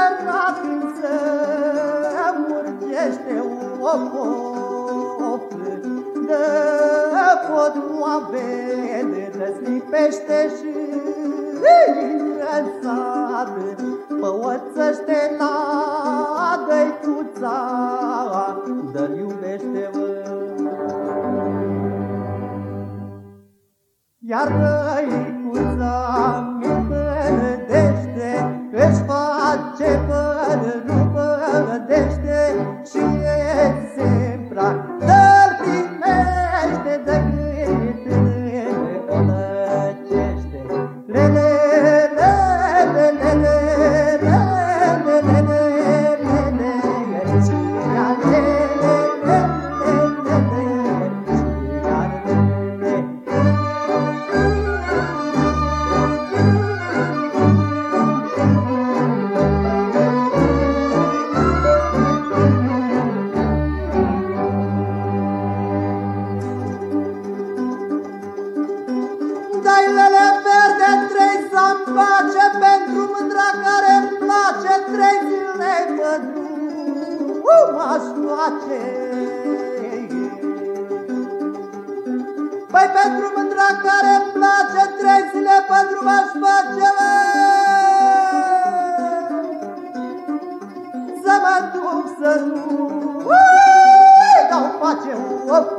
săratul se murgește o copă de podoabele răslipește și îngălțată păoțăște la dăicuța dă-l iubește -mă. Iar răi she. Să-mi face Pentru mândra care îmi place Trei zile pădru m-aș face? Păi pentru mândra care îmi place Trei zile pădru m-aș face bă. Să mă duc să nu. Dau face o foc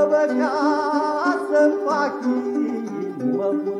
să vă fac.